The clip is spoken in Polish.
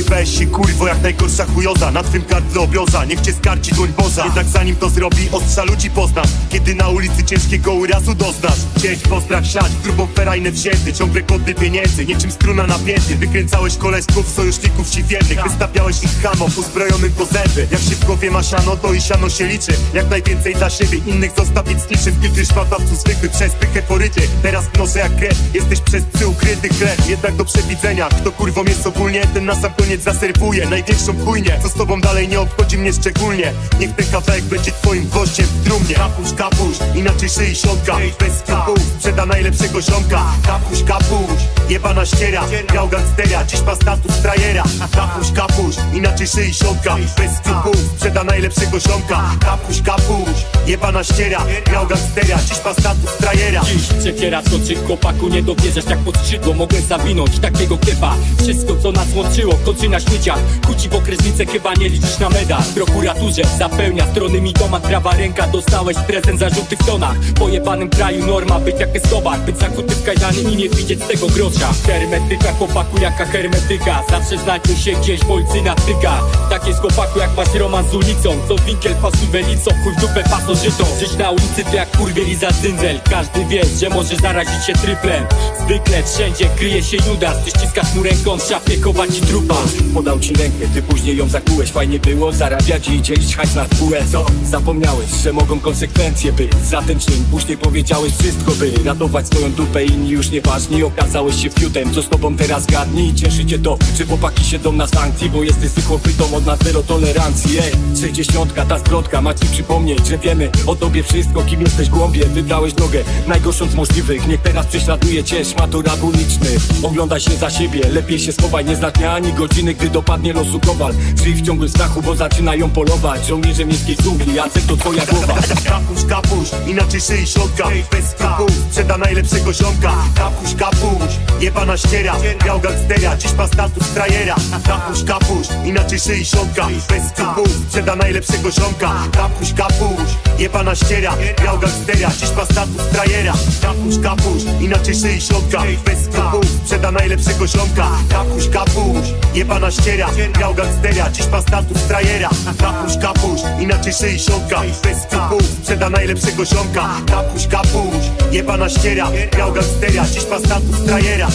Nie weź się kurwo jak najgorsza chujoza. Na twym gardle obioza, niech cię skarci dłoń Boża. Jednak zanim to zrobi, ostrza ludzi poznasz Kiedy na ulicy ciężkiego urazu doznasz. Cieć, postrach, siać, grubą ferajnę wzięty. Ciągle kody pieniędzy, niczym struna napięty. Wykręcałeś koleżków, sojuszników ci wiernych. Wystawiałeś ich hamom, uzbrojonym po zęby. Jak się w głowie ma siano, to i siano się liczy. Jak najwięcej dla siebie, innych zostawić z niczym Filtry szpatawców zwykły przez pychę poryty. Teraz noszę jak krew, jesteś przez psy ukryty chleb. Jednak do przewidzenia, kto kurwą jest ogólnie Ten na sam koniec zaserwuje największą chujnię Co z tobą dalej nie obchodzi mnie szczególnie. Niech ten kawałek będzie twoim gwoździem w trumnie. Kapusz, kapusz, inaczej szyi siątka Bez skrupułów, sprzeda najlepszego ziomka. Kapuś, kapuś, jebana ściera Grał gangstera, dziś ma status trajera Kapuś, kapuś, inaczej szyi siątka Bez skrupułów, sprzeda najlepszego ziomka. Kapuś, kapuś, jebana ściera Grał gangstera, dziś ma status trajera Dziś przekiera skoczy chłopaku Nie dowierzasz jak pod skrzydło Mogłem zawinąć takiego kiepa Wszystko co nas łączyło kończy na śmieciach. Kuci w okresnicę chyba nie liczysz na medal. W prokuraturze zapełnia strony mi doma Prawa ręka. Dostałeś prezent zarzuty w tonach. W pojebanym kraju norma być jak Escobar. Być zakuty w kajdany i nie widzieć tego grosza Hermetyka chłopaku jaka hermetyka. Zawsze znajdzie się gdzieś policyjna tyka Tak jest chłopaku jak masz romans z ulicą. Co winkiel pasuj welicą Chuj w dupę pasożytą Żyć na ulicy to jak kurwiel i za cyndzel Każdy wie, że może zarazić się tryplem. Zwykle wszędzie kryje się Judas Ty ściskasz mu ręką, szafie chować ci trupa. Podał ci rękę, ty później ją zakułeś. Fajnie było zarabiać i dzielić hajs na spółę Co? Zapomniałeś, że mogą konsekwencje być. Za ten czyn później powiedziałeś wszystko by Ratować swoją dupę, inni już nieważni Okazałeś się fiutem, co z tobą teraz gadni? Cieszy cię to, że chłopaki siedzą na sankcji Bo jesteś psychopytą od nas zero tolerancji Ej, 60 ta zwrotka ma ci przypomnieć Że wiemy o tobie wszystko, kim jesteś głąbie. Wybrałeś drogę najgorszą z możliwych. Niech teraz prześladuje cię szmato rabuliczny Oglądaj się za siebie, lepiej się schowaj. Nie zna dnia ani godziny, gdy dopadnie losu kowal. Żyj w ciągłym strachu, bo zaczynają polować. Żołnierze miejskiej dżungli, Jacek to twoja głowa. Kapuś, kapuś, inaczej szyi środka. Bez skrupułów, sprzeda najlepszego ziomka. Kapuś, kapuś, jebana ściera Grał gangstera, dziś ma status trajera Kapuś, kapuś, inaczej szyi środka Bez skrupułów, sprzeda najlepszego ziomka. Kapuś, kapuś, jebana ściera Grał gangstera, dziś ma status trajera Kapuś, kapuś, inaczej szyi środka Bez skrupułów, sprzeda najlepszego ziomka. Kapuś, kapuś, jebana ściera Grał gangstera, dziś ma status trajera Kapuś, szyi środka Bez skrupułów, sprzeda najlepszego ziomka Kapuś, kapuś, jebana ściera Grał gangstera, dziś ma status trajera